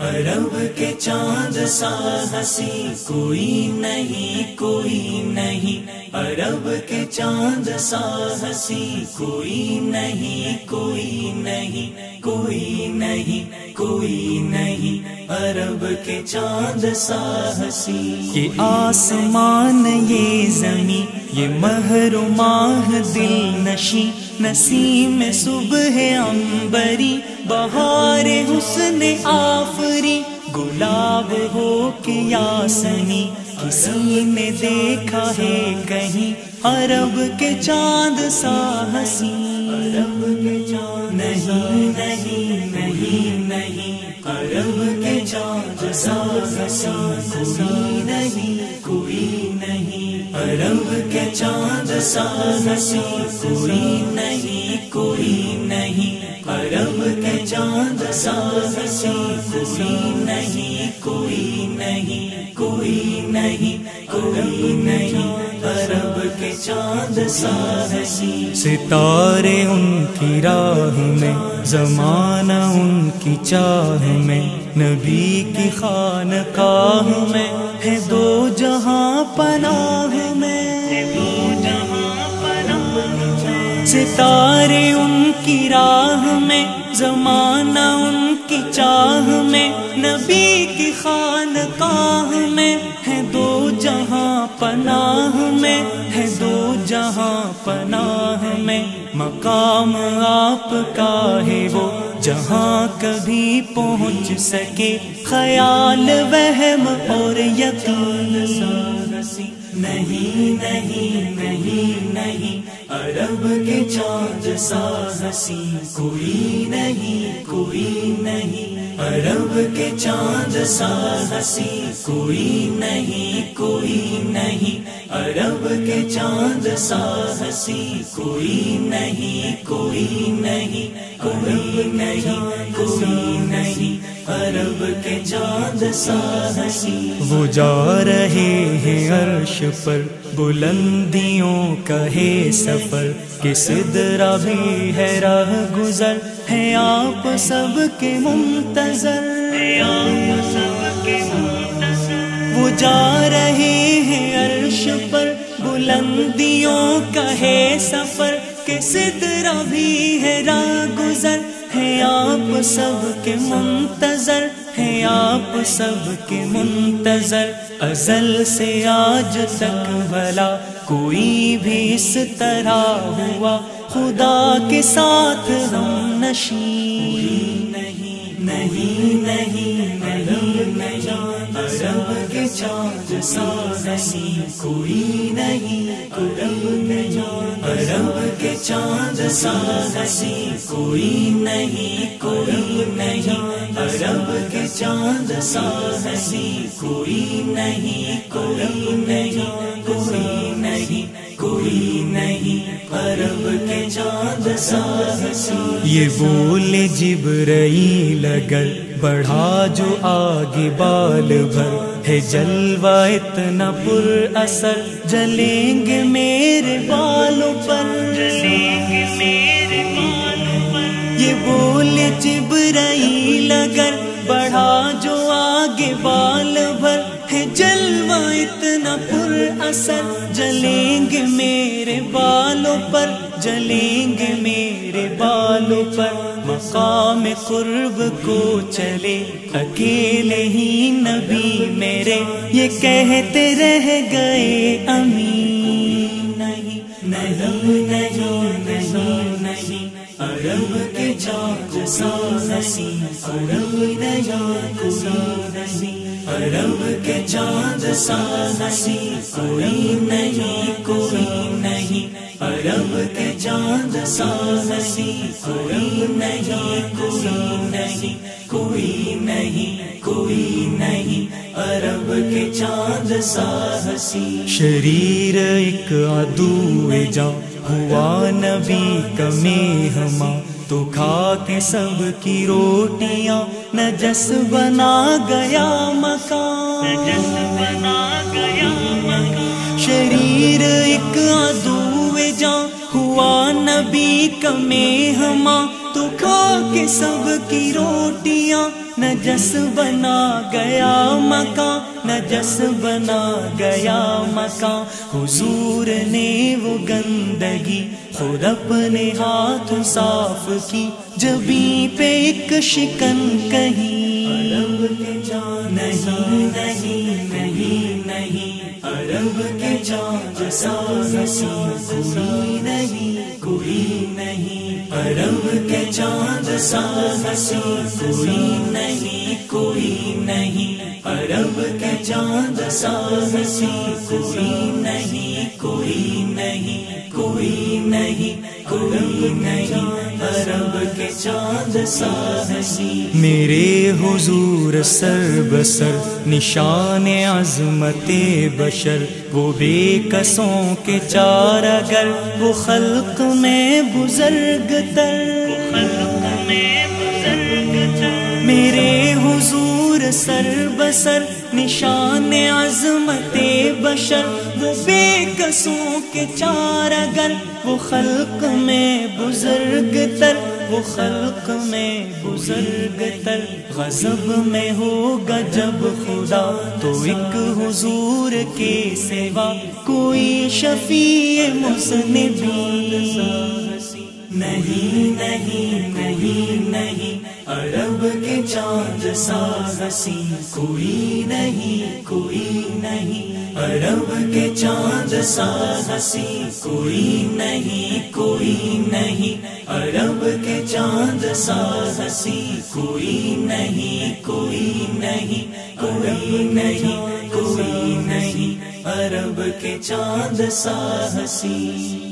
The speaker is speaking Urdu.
عرب کے چاند سا ہنسی کوئی نہیں کوئی نہیں۔ عرب کے چاند سا ہنسی کوئی نہیں کوئی نہیں کوئی نہیں کوئی نہیں۔ عرب کے چاند سا ہنسی یہ آسمان، یہ زمین، یہ مہر ماہ دل نشی۔ نسیم صبح امبری بہار حسن آفری گلاب ہو کے یاسنی کسی نے دیکھا ہے کہیں عرب کے چاند سا ہنسی عرب کے چاند نہیں نہیں نہیں نہیں عرب کے چاند سا ہنسی کوئی نہیں کوئی نہیں عرب کے چاند سا ہنسی کوئی نہیں کوئی نہیں۔ نہیں کوئی نہیں کوئی نہیں کوئی نہیں عرب کے چاند سا ہنسی ستارے ان کی راہ میں، زمانہ ان کی چاہ میں، نبی کی خان کاہ میں ہے دو جہاں پناہ میں۔ ستارے ان کی راہ میں، زمانہ ان کی چاہ میں، نبی کی خانقاہ میں ہے دو جہاں پناہ میں، ہے دو جہاں پناہ میں۔ مقام آپ کا ہے وہ، جہاں کبھی پہنچ سکے۔ خیال، وہم اور یقین۔ نہیں نہیں نہیں نہیں۔ عرب کے چاند سا ہنسی، کوئی نہیں کوئی نہیں۔ عرب کے چاند سا ہنسی، کوئی نہیں کوئی نہیں۔ عرب کے چاند سا ہنسی، کوئی نہیں کوئی نہیں۔ کوئی نہیں، کوئی عرب کے چاند سا ہنسی وہ جا رہے ہیں عرش پر۔ بلندیوں کا ہے سفر۔ کس درا بھی ہے راہ گزر۔ ہے آپ سب کے منتظر۔ وہ جا رہے ہیں عرش پر۔ بلندیوں کا ہے سفر۔ کس طرح بھی ہے راہ گزر۔ ہے آپ سب کے منتظر ہے آپ سب کے منتظر ازل سے آج تک بھلا کوئی بھی اس طرح ہوا خدا کے ساتھ ہم نشین نہیں نہیں نہیں نہیں چاند سا نہیں کوئی نہیں عرب نہیں عرب کے چاند سا نہیں کوئی نہیں کوئی نہیں عرب کے چاند سا نہیں کوئی نہیں کوئی نہیں کوئی کوئی نہیں عرب کے چاند سا ہنسی یہ بولے بڑھا جو آگے بال بھر ہے جلوہ اتنا پر اثر۔ جلیں گے میرے بالوں پر۔ جلیں گے میرے بالوں پر۔ یہ بولے جبرئی لگر بڑھا جو آگے بال اثر جلیں گے میرے بالوں پر، جلیں گے میرے بالوں پر۔ مقام قرب کو چلے، اکیلے ہی نبی میرے۔ یہ کہتے رہ گئے امین۔ نہیں نہیں نہیں نہیں نہیں۔ عرب کے چاند سا ہنسی عرب نہیں کوئی نہیں۔ عرب کے چاند سا ہنسی کوئی نہیں کوئی نہیں۔ عرب کے چاند سا ہنسی کوئی نہیں کوئی نہیں۔ کوئی نہیں کوئی نہیں۔ عرب کے چاند سا ہنسی شریر ایک ادو جا، ہوا نبی کمی ہما تو کھا کے سب کی روٹیاں نجس بنا گیا مکان۔ نجس بنا گیا مکان۔ شریر ایک ادو جا ہوا نبی کمے ہما۔ تو کھا کے سب کی روٹیاں نجس بنا گیا مکان نجس بنا گیا مکان حضور نے وہ گندگی خود اپنے ہاتھ صاف کی جبھی پہ ایک شکن کہیں۔ عرب کے جان نہیں نہیں نہیں نہیں۔ عرب کے جان سا کوئی نہیں کوئی نہیں۔ عرب کے چاند سا کوئی نہیں کوئی نہیں۔ عرب کے چاند سا کوئی نہیں کوئی نہیں، کوئی نہیں کوئی نہیں عرب کے چاند سا میرے حضور سر بسر نشان عظمت بشر۔ وہ بے کسوں کے چار اگر وہ خلق میں بزرگ تر۔ میرے حضور سر بسر نشان عظمت بشر وہ بے کسوں کے چار اگر، وہ خلق میں بزرگ تر، وہ خلق میں بزرگ تر۔ غضب میں ہوگا جب خدا، تو ایک حضور کے سوا کوئی شفیع مسندی نہیں نہیں نہیں نہیں. عرب کے چاند سا ہسی کوئی نہیں کوئی نہیں. عرب کے چاند سا ہسی کوئی نہیں کوئی نہیں. عرب کے چاند سا ہسی کوئی نہیں کوئی نہیں. کوئی نہیں کوئی نہیں. عرب کے چاند سا ہسی